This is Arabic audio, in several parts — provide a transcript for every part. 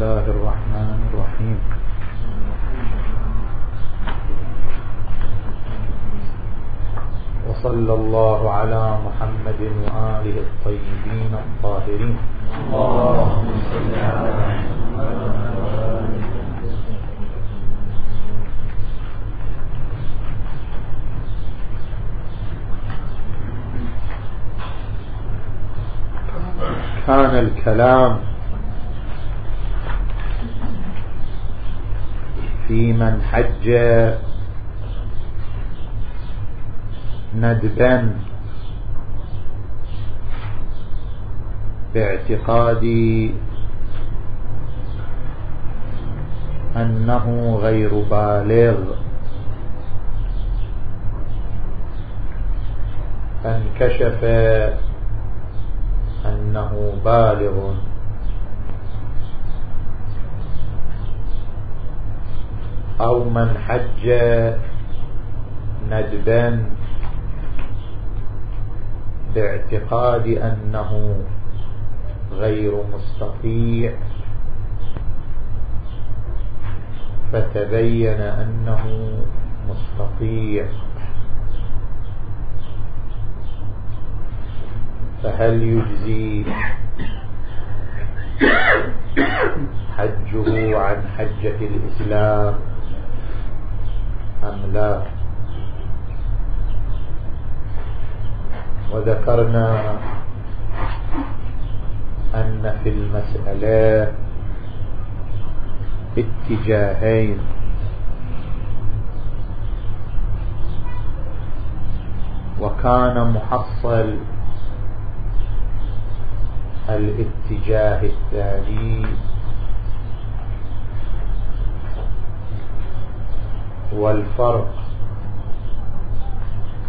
الله الرحمن الرحيم. وصلى الله على محمد وآله الطيبين الطاهرين. اللهم صل على محمد كان الكلام في من حج ندبا باعتقاد أنه غير بالغ. فانكشف أنه بالغ. أو من حج ندبا باعتقاد أنه غير مستطيع فتبين أنه مستطيع. فهل يجزي حجه عن حجة الإسلام؟ أم لا؟ وذكرنا أن في المسألة اتجاهين. وكان محصل الاتجاه الثاني والفرق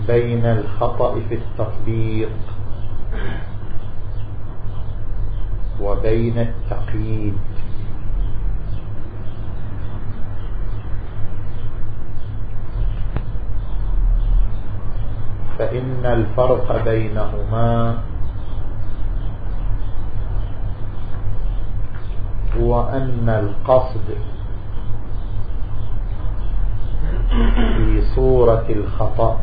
بين الخطأ في التطبيق وبين التقييد. فإن الفرق بينهما هو أن القصد في صورة الخطأ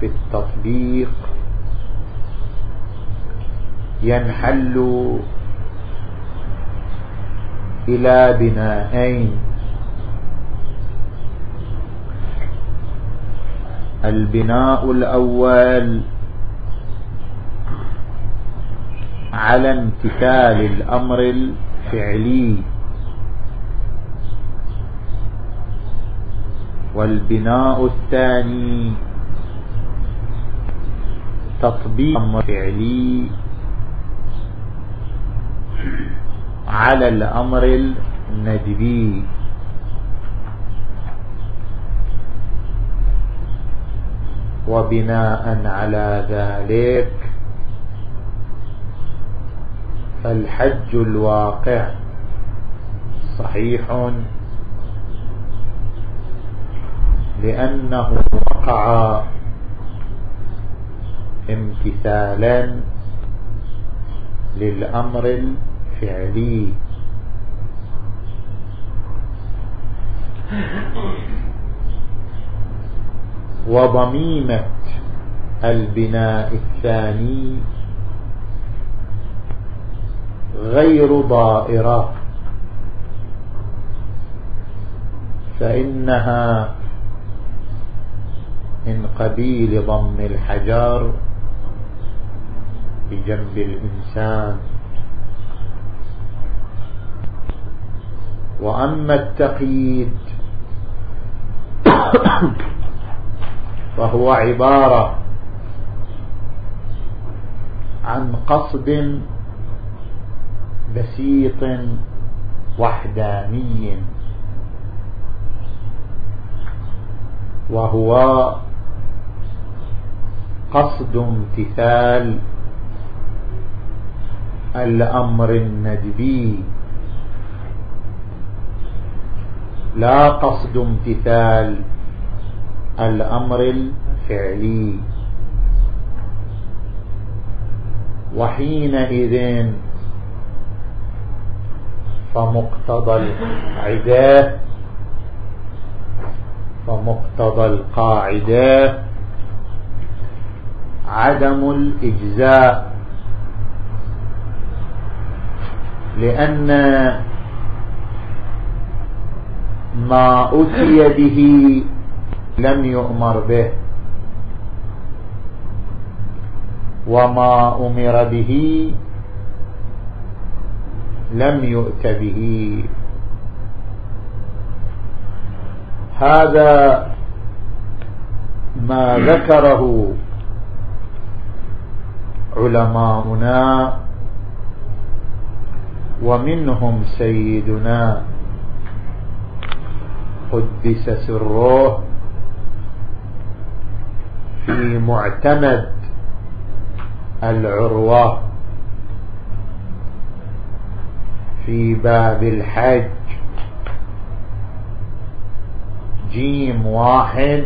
في التطبيق. ينحل إلى بنائين. البناء الأول على امتثال الأمر الفعلي. والبناء الثاني تطبيق أمر فعلي على الأمر الندبي. وبناء على ذلك فالحج الواقع. صحيح. لأنه وقع امتثالا للأمر الفعلي. وضميمة البناء الثاني غير ضائرة فإنها من قبيل ضم الحجر بجنب الإنسان. وأما التقييد فهو عبارة عن قصد بسيط وحداني وهو قصد امتثال الأمر الندبي. لا قصد امتثال الأمر الفعلي. وحينئذ فمقتضى القاعدة فمقتضى القاعدة عدم الإجزاء لأن ما أتي به لم يؤمر به وما أمر به لم يؤت به. هذا ما ذكره علماؤنا ومنهم سيدنا قدس سره في معتمد العروة في باب الحج. جيم واحد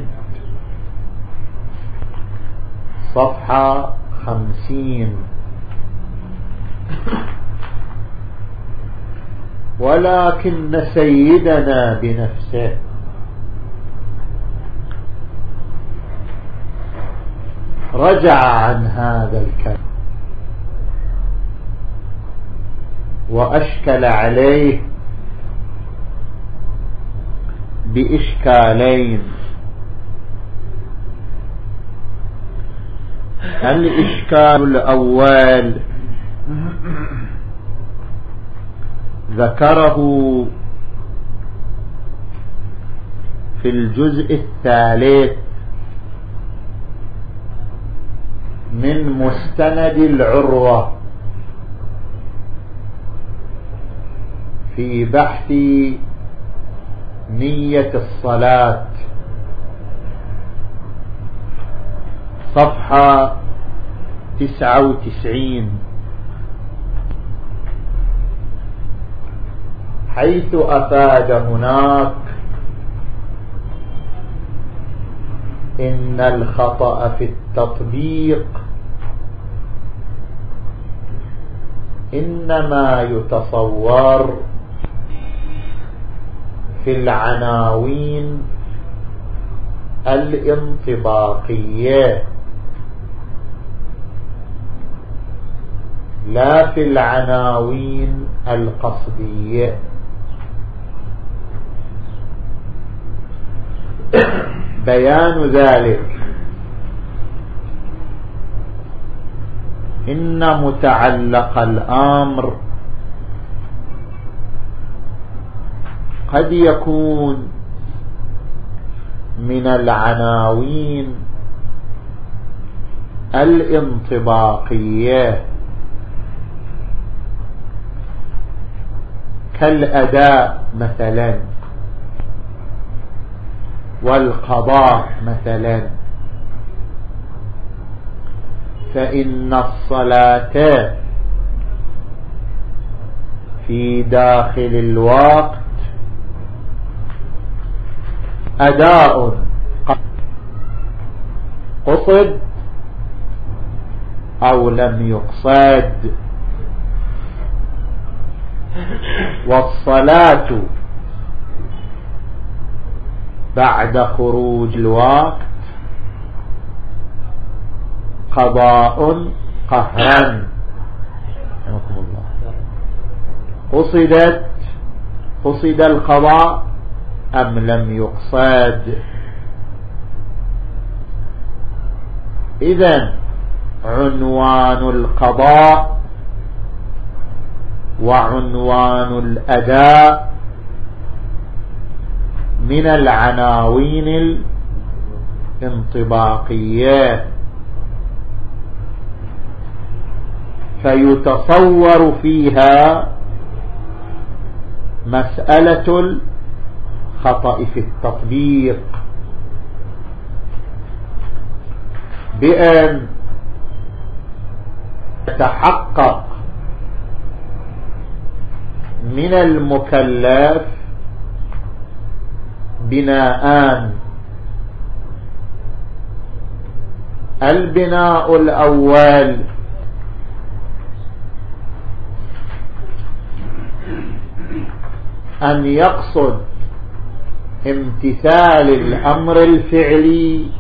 صفحة خمسين. ولكن سيدنا بنفسه. رجع عن هذا الكلام. وأشكل عليه بإشكالين. الإشكال الأول ذكره في الجزء الثالث من مستند العروة في بحث نية الصلاة. صفحة تسعة وتسعين. حيث أفاد هناك إن الخطأ في التطبيق إنما يتصور في العناوين الانطباقية. لا في العناوين القصدية. بيان ذلك. إن متعلق الأمر قد يكون من العناوين الانطباقية. كالأداء مثلا. والقضاء مثلا. فإن الصلاة في داخل الوقت أداء قصد أو لم يقصد. والصلاة بعد خروج الوقت قضاء قهرا. قصدت قصد القضاء أم لم يقصد؟ إذا عنوان القضاء وعنوان الأداء من العناوين الانطباقية. فيتصور فيها مسألة الخطأ في التطبيق. بأن يتحقق من المكلف بناءان. البناء الأول. أن يقصد امتثال الأمر الفعلي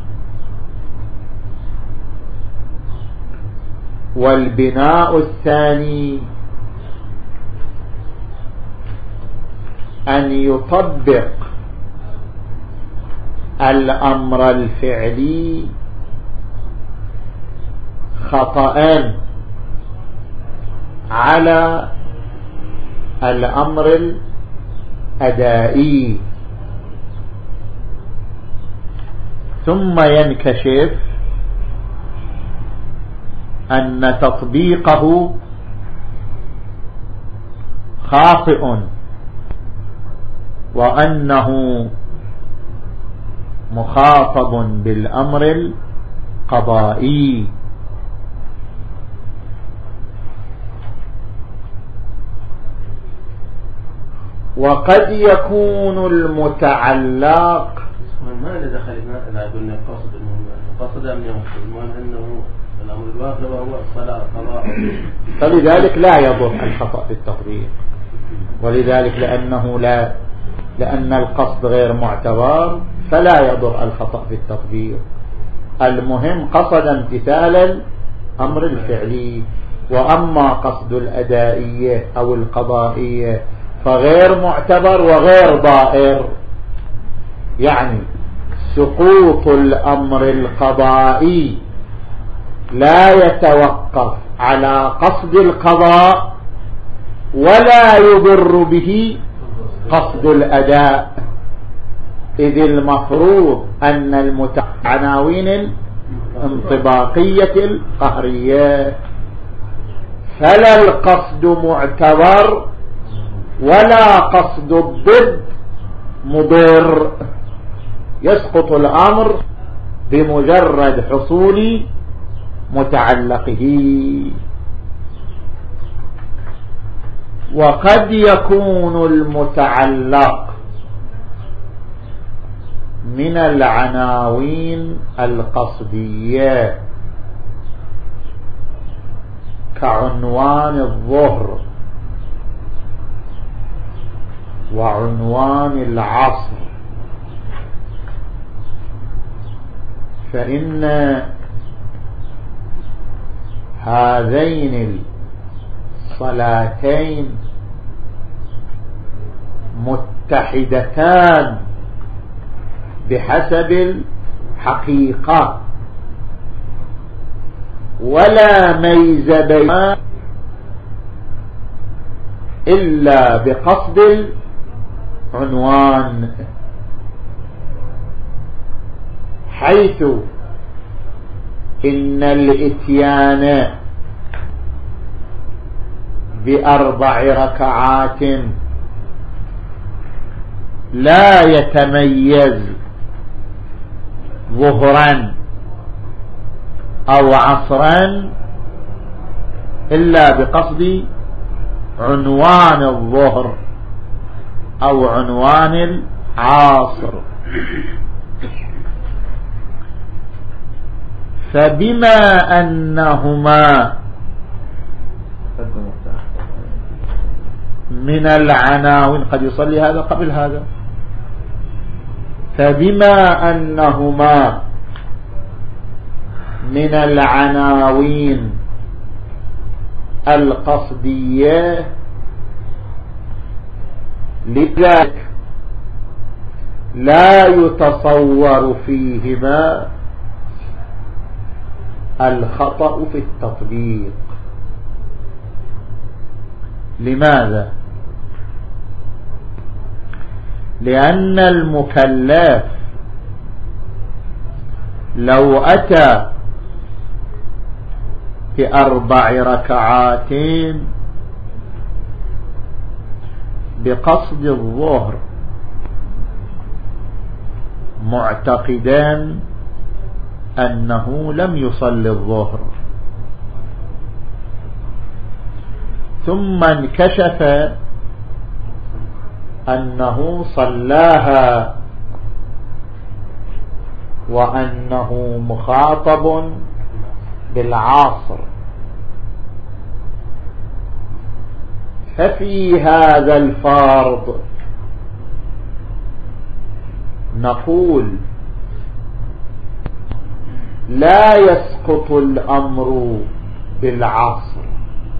والبناء الثاني. أن يطبق الأمر الفعلي خطأ على الأمر الأدائي. ثم ينكشف أن تطبيقه خاطئ. وأنه مخاطب بالأمر القضائي. وقد يكون المتعلق ما إذا دخل إذا قلنا قصد قصد أن المهم أنه الأمر الواقع وهو الصلاة القضاء. فلذلك لا يضر الخطأ في التطبيق. ولذلك لأنه لا لأن القصد غير معتبر فلا يضر الخطأ في التطبيق. المهم قصد امتثال الأمر الفعلي. وأما قصد الأدائية أو القضائية فغير معتبر وغير ضائر. يعني سقوط الأمر القضائي لا يتوقف على قصد القضاء ولا يضر به قصد الأداء. إذ المفروض أن المتعناوين الانطباقية القهرية. فلا القصد معتبر ولا قصد الضد مضر. يسقط الأمر بمجرد حصول متعلقه. وقد يكون المتعلق من العناوين القصدية كعنوان الظهر وعنوان العصر. فإن هذين الصلاتين متحدتان بحسب الحقيقة. ولا ميز بينهما إلا بقصد العنوان. حيث إن الإتيان بأربع ركعات. لا يتميز ظهرا أو عصرا إلا بقصد عنوان الظهر أو عنوان العاصر فبما أنهما من العناوين. قد يصلي هذا قبل هذا. فبما أنهما من العناوين القصدية لذلك لا يتصور فيهما الخطأ في التطبيق. لماذا؟ لأن المكلف لو أتى بأربع ركعات بقصد الظهر معتقدا أنه لم يصلي الظهر. ثم انكشف أنه صلاها وأنه مخاطب بالعاصر ففي هذا الفرض نقول لا يسقط الأمر بالعصر.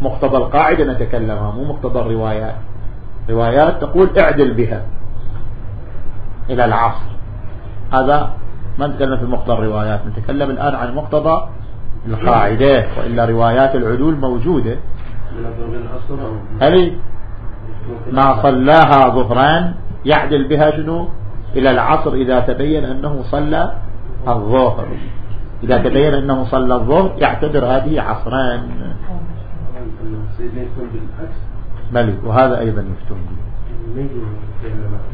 مقتضى القاعدة نتكلمها مو مقتضى الروايات. روايات تقول اعدل بها إلى العصر. هذا ما نتكلم في مقتضى الروايات نتكلم الآن عن مقتضى القاعدة وإلا روايات العدول موجودة. هل ما صلاها ظهران يعدل بها شنو؟ إلى العصر إذا تبين أنه صلى الظهر. إذا تبين أنه صلى الظهر يعتبر هذه عصران. بلي وهذا أيضا يفتون به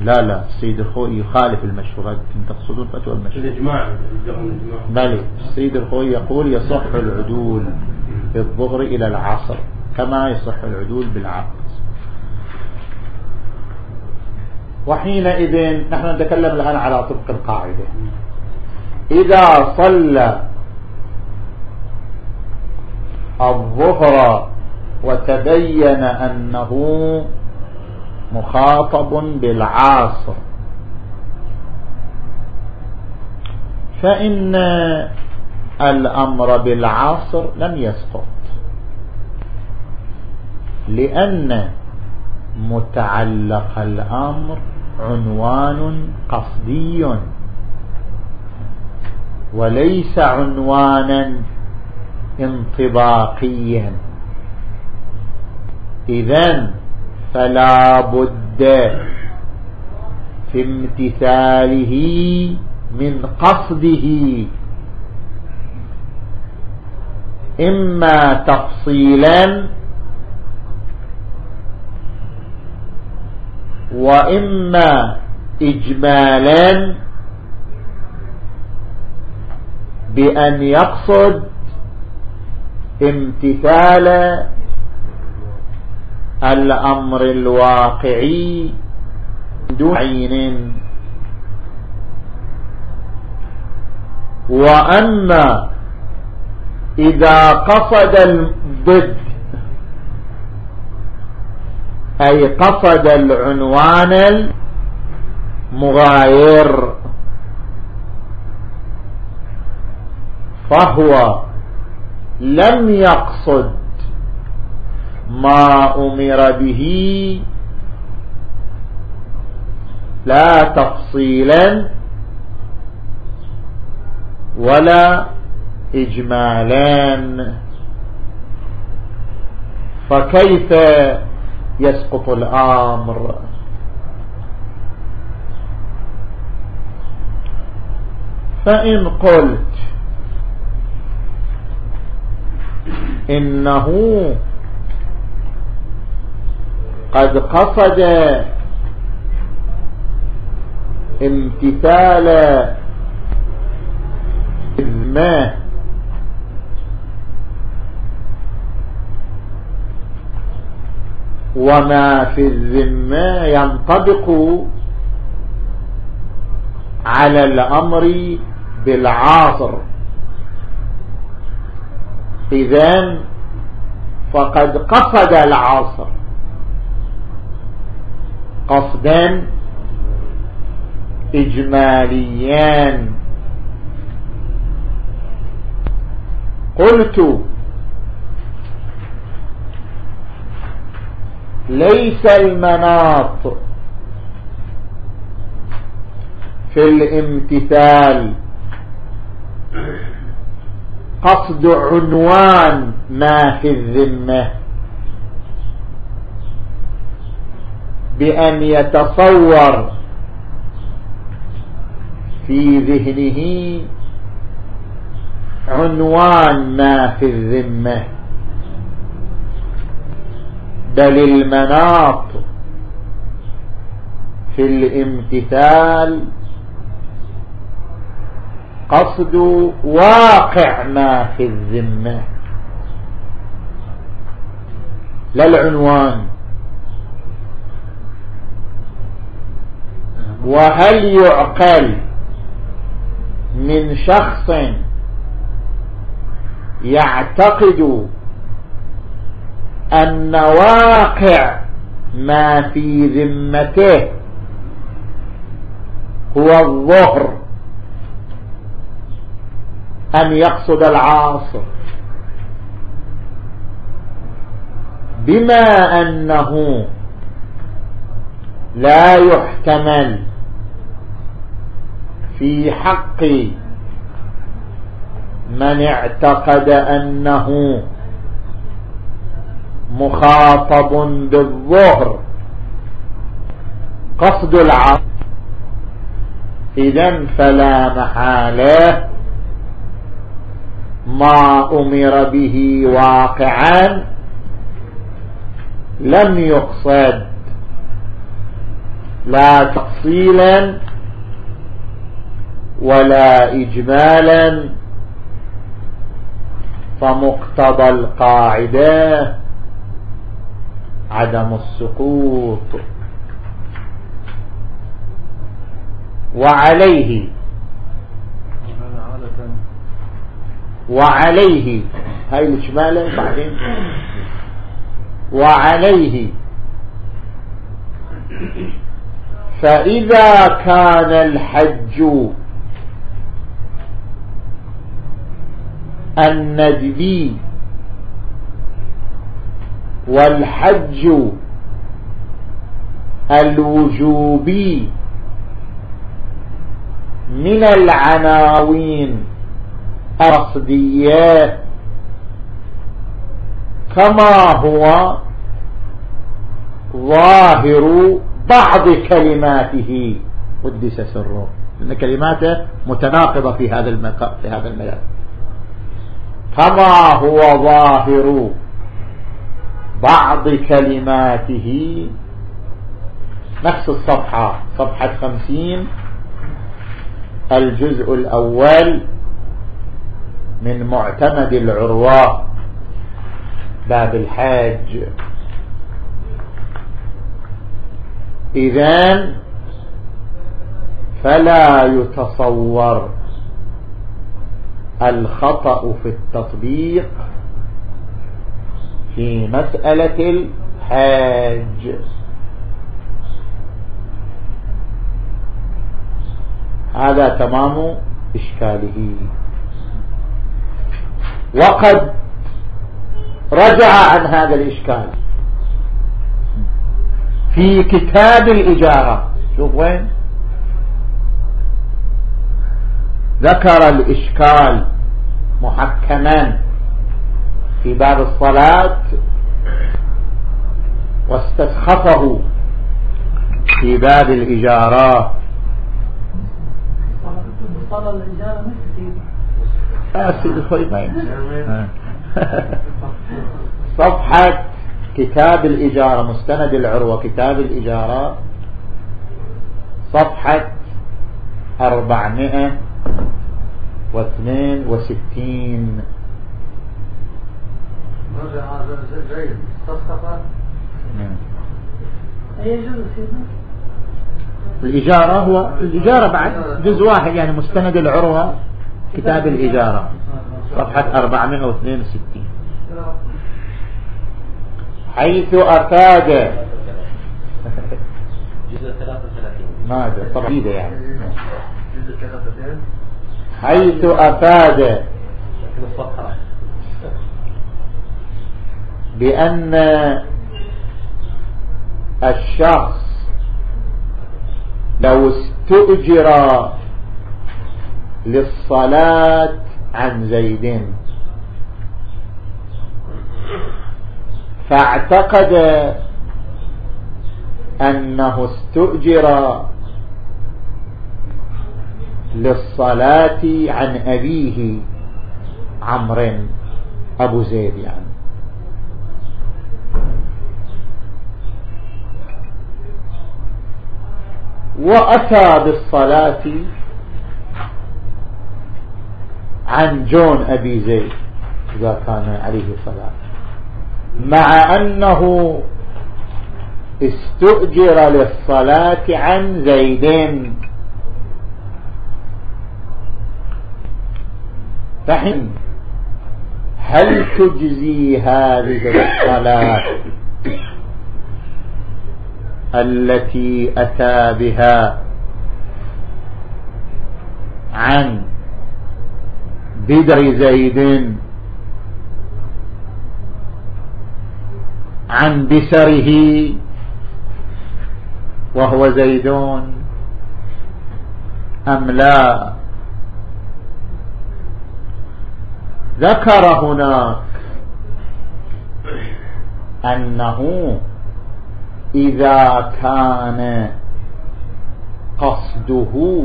لا لا السيد الخوي يخالف المشهور تقصدون فتوى المشهور الإجماع بلي السيد الخوي يقول يصح العدول بالظهر إلى العصر كما يصح العدول بالعقد. وحينئذ نحن نتكلم الآن على طبق القاعدة. إذا صلى الظهر وتبين أنه مخاطب بالعاصر. فإن الأمر بالعاصر لم يسقط. لأن متعلق الأمر عنوان قصدي. وليس عنوانا انطباقيا. إذن فلا بد في امتثاله من قصده. إما تفصيلا وإما إجمالا بأن يقصد امتثال الأمر الواقعي دون عين. وأما إذا قصد الضد أي قصد العنوان المغاير فهو لم يقصد ما أمر به لا تفصيلا ولا إجمالا. فكيف يسقط الأمر؟ فإن قلت إنه قد قصد امتثال ما وما في الذمة ينطبق على الأمر بالعاصر. إذن فقد قصد العاصر. قصدا إجماليان قلت ليس المناط في الامتثال قصد عنوان ما في الذمة. بأن يتصور في ذهنه عنوان ما في الذمة. بل المناط في الامتثال قصد واقع ما في الذمة. لا العنوان. وهل يعقل من شخص يعتقد أن واقع ما في ذمته هو الظهر أن يقصد العاصر؟ بما أنه لا يحتمل في حق من اعتقد أنه مخاطب بالظهر. قصد العصر إذا فلا محالة ما أمر به واقعا لم يقصد. لا تفصيلا ولا إجمالا فمقتضى القاعدة عدم السقوط. وعليه وعليه هاي الشمالة بعدين. وعليه. فإذا كان الحج الندبي والحج الوجوبي من العناوين الرصدية كما هو ظاهر بعض كلماته. قدس سره. لأن كلماته متناقضة في هذا في هذا المجال. كما هو ظاهر بعض كلماته. نفس الصفحة صفحة خمسين الجزء الأول من معتمد العروة باب الحاج. إذن فلا يتصور. الخطأ في التطبيق في مسألة الحاج. هذا تمام إشكاله. وقد رجع عن هذا الإشكال. في كتاب الإجارة. شوف وين. ذكر الإشكال. محكما في باب الصلاة واستسخفه في باب الإجارة. صفحة كتاب الإجارة مستند العروة كتاب الإجارة صفحة أربعمائة واثنين وستين. الإجارة هو الإجارة. بعد جزء واحد يعني مستند العروة كتاب الإجارة. صفحة 462 حيث أفاد جزء 33 ماذا؟ طبعا. يعني حيث أفاد بأن الشخص لو استؤجر للصلاة عن زيد فاعتقد أنه استؤجر للصلاة عن أبيه عمر أبو زيد يعني. وأتى بالصلاة عن جون أبي زيد إذا كان عليه صلاة مع أنه استؤجر للصلاة عن زيدين. فحين هل تجزي هذه الصلاة التي أتى بها عن بدر زيد عن بسره وهو زيدون أم لا؟ ذكر هناك أنه إذا كان قصده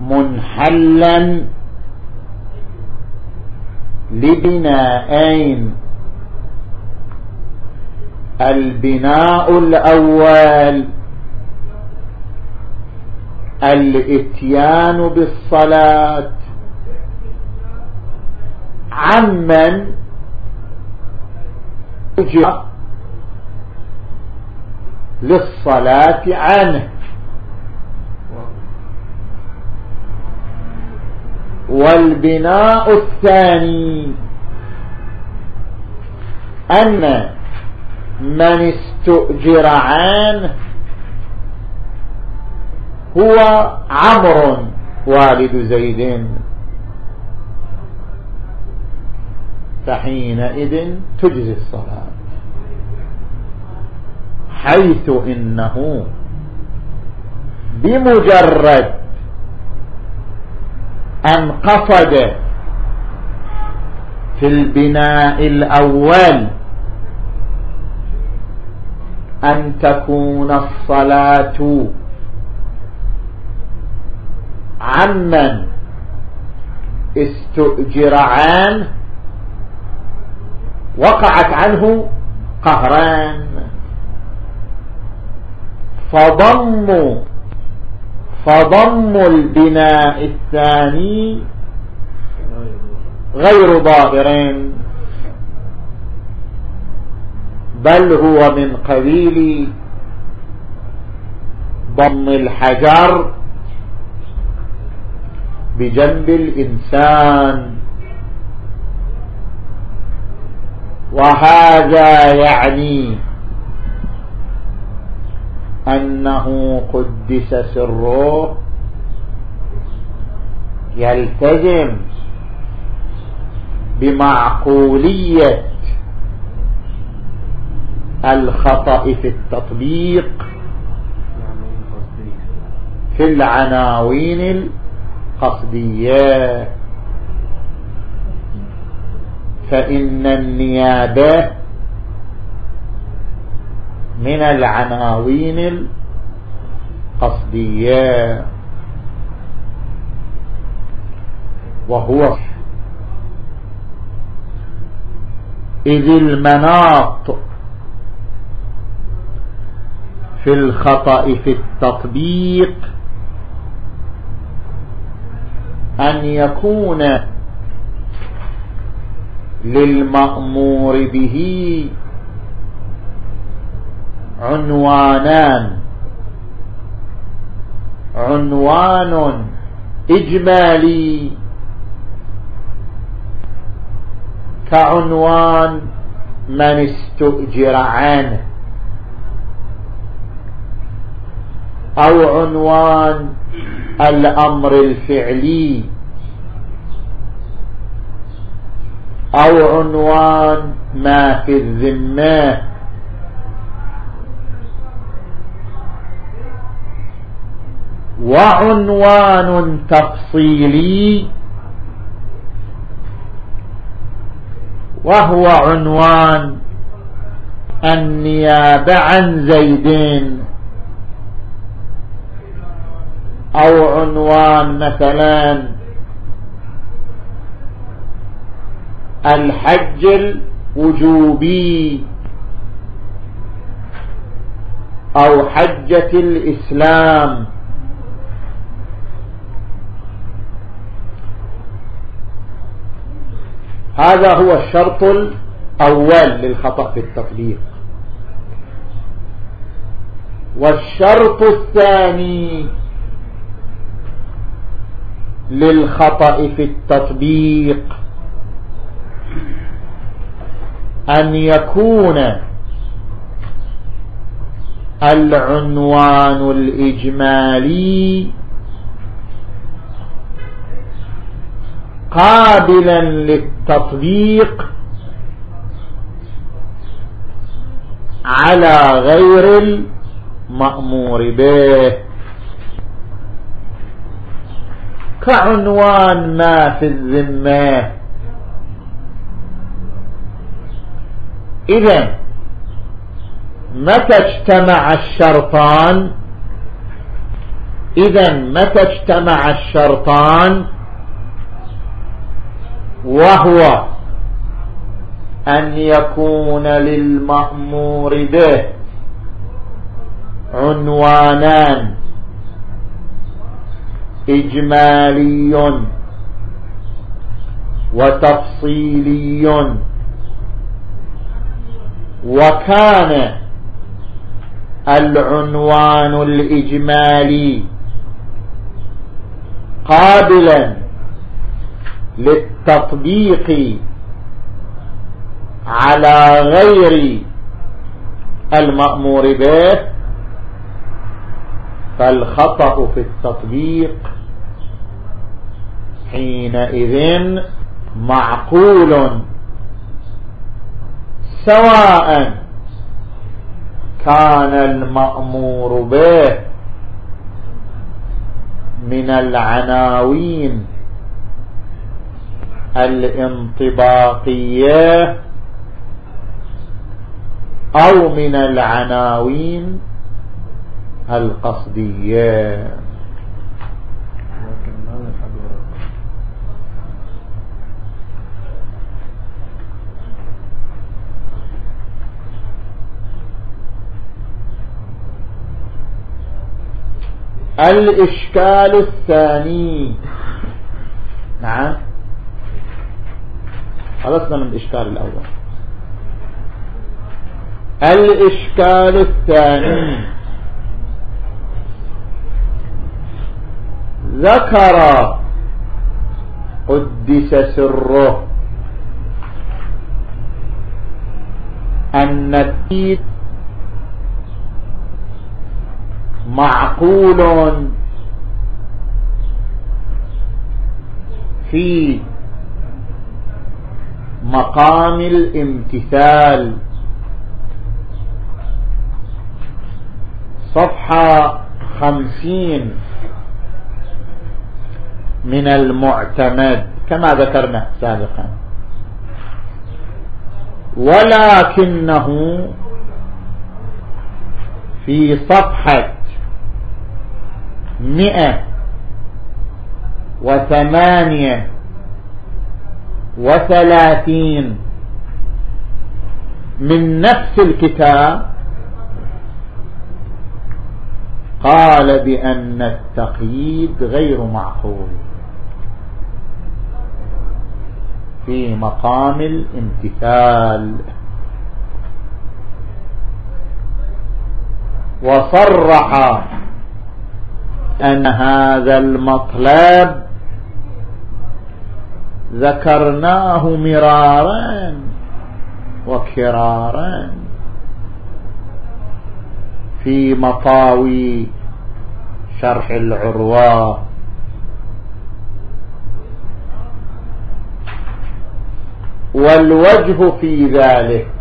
منحلا لبناءين البناء الأول الإتيان بالصلاة عمن أجر للصلاة عنه. والبناء الثاني أن من استؤجر عنه هو عمرو والد زيد. فحينئذ تجزي الصلاة. حيث إنه بمجرد أن قصد في البناء الأول أن تكون الصلاة عمن استؤجر عنه وقعت عنه قهران. فضم فضم البناء الثاني غير ضائر بل هو من قبيل ضم الحجر بجنب الإنسان. وهذا يعني أنه قدس سره يلتزم بمعقولية الخطأ في التطبيق في العناوين القصدية. فإن النيابة من العناوين القصدية. وهو إذ المناط في الخطأ في التطبيق أن يكون للمأمور به عنوانان. عنوان إجمالي. كعنوان من استؤجر عنه. أو عنوان الأمر الفعلي. أو عنوان ما في الذمة. وعنوان تفصيلي. وهو عنوان النيابة عن زيدين. أو عنوان مثلا الحج الوجوبي أو حجة الإسلام. هذا هو الشرط الأول للخطأ في التطبيق. والشرط الثاني للخطأ في التطبيق. أن يكون العنوان الإجمالي قابلا للتطبيق على غير المأمور به. كعنوان ما في الذمة. إذا متى اجتمع الشرطان؟ إذا متى اجتمع الشرطان؟ وهو أن يكون للمأمور به عنوانان إجمالي وتفصيلي وكان العنوان الإجمالي قابلا للتطبيق على غير المأمور به فالخطأ في التطبيق حينئذ معقول. سواء كان المأمور به من العناوين الانطباقية أو من العناوين القصدية. الإشكال الثاني. نعم. خلصنا من الإشكال الأول. الإشكال الثاني. ذكر قدس سره أن التيت معقول في مقام الامتثال. صفحة خمسين من المعتمد كما ذكرنا سابقا. ولكنه في صفحة مئة وثمانية وثلاثين من نفس الكتاب قال بأن التقييد غير معقول في مقام الامتثال. وصرح أن هذا المطلب ذكرناه مرارا وكرارا في مطاوي شرح العروة. والوجه في ذلك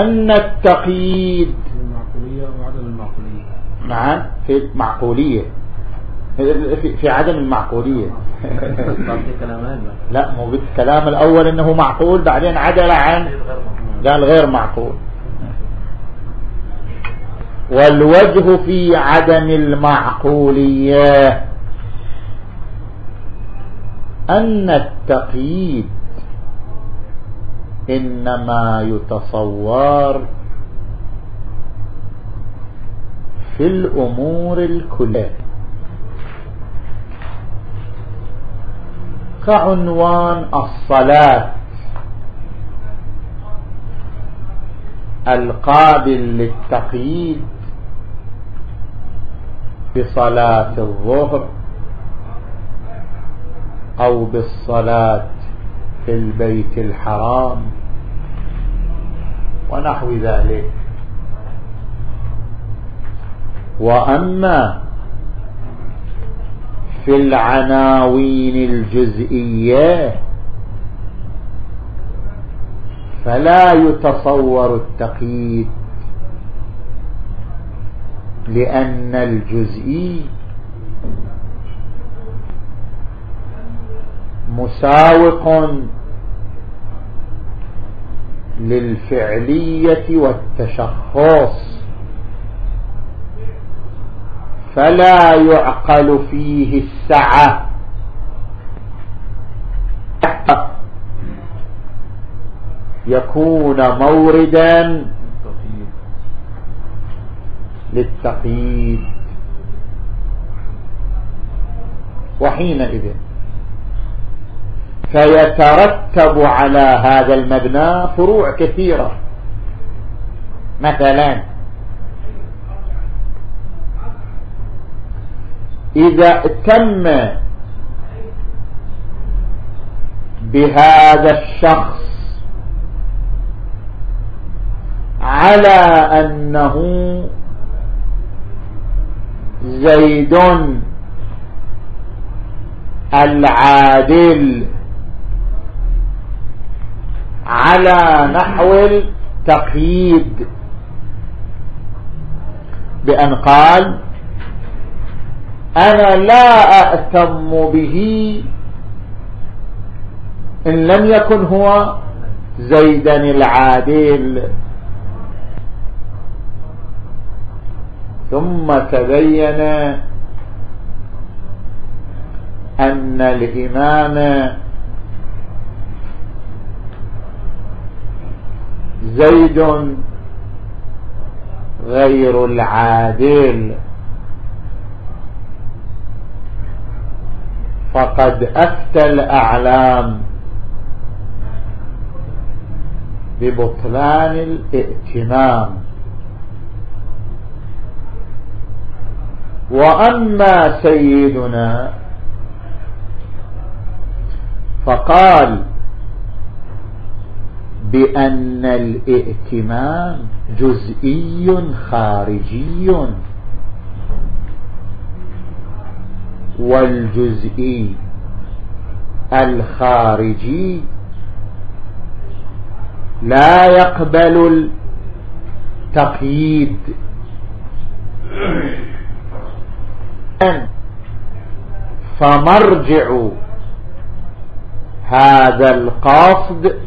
أن التقييد. المعقولية وعدم المعقولية. نعم في المعقولية في, في عدم المعقولية. لا مو بالكلام الأول أنه معقول بعدين عدل عن قال غير معقول. والوجه في عدم المعقولية أن التقييد إنما يتصور في الأمور الكلية. كعنوان الصلاة القابل للتقييد بصلاة الظهر أو بالصلاة في البيت الحرام. ونحو ذلك. وأما في العناوين الجزئية فلا يتصور التقييد لأن الجزئي مساوق للفعلية والتشخص. فلا يعقل فيه السعة. يكون موردا للتقييد. وحينئذ فيترتب على هذا المبنى فروع كثيرة. مثلا إذا تم بهذا الشخص على أنه زيد العادل على نحو التقييد. بأن قال أنا لا أأتم به إن لم يكن هو زيدا العادل. ثم تبين أن الإمام زيد غير العادل. فقد أفتى الأعلام ببطلان الائتمام. وأما سيدنا فقال بأن الائتمام جزئي خارجي. والجزئي الخارجي لا يقبل التقييد. فمرجع هذا القصد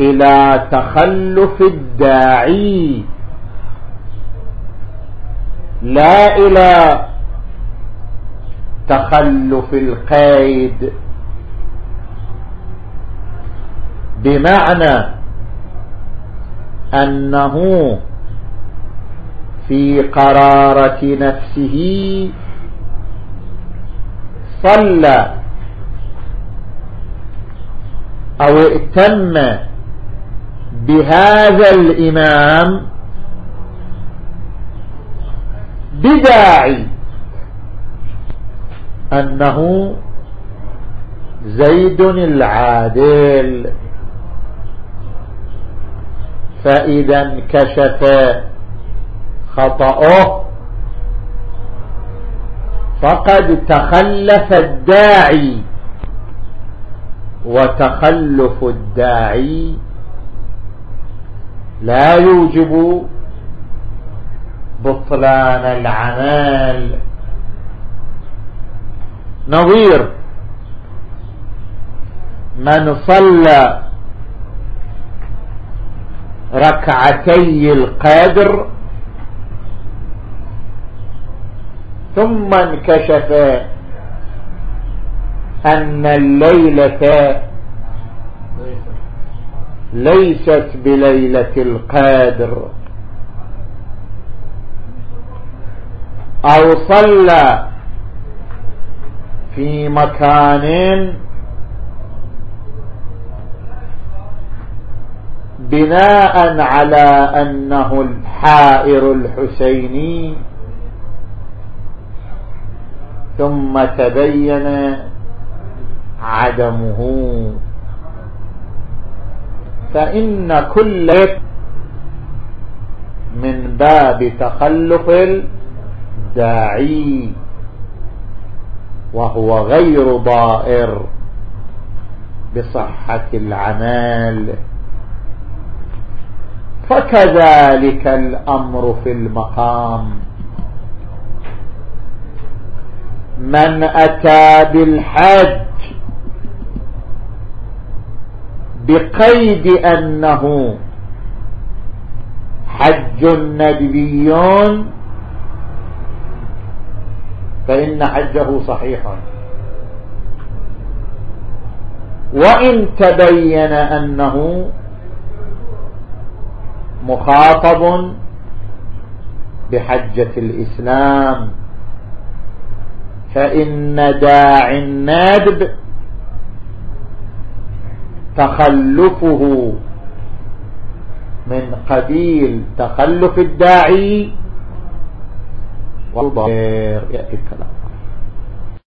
إلى تخلف الداعي. لا إلى تخلف القيد. بمعنى أنه في قرارة نفسه صلى أو ائتم بهذا الإمام بداعي أنه زيد العادل. فإذا انكشف خطأه فقد تخلف الداعي وتخلف الداعي لا يوجب بطلان العمل. نظير. من صلى ركعتي القدر ثم انكشف أن الليلة ليست بليلة القادر أو صلى في مكان بناء على أنه الحائر الحسيني ثم تبين عدمه. فإن كل من باب تخلف الداعي وهو غير ضائر بصحة العمل فكذلك الأمر في المقام. من أتى بالحج بقيد أنه حج ندبي فإن حجه صحيح. وإن تبين أنه مخاطب بحجة الإسلام فإن داعي الندب تخلفه من قبيل تخلف الداعي. والضير يأتي الكلام.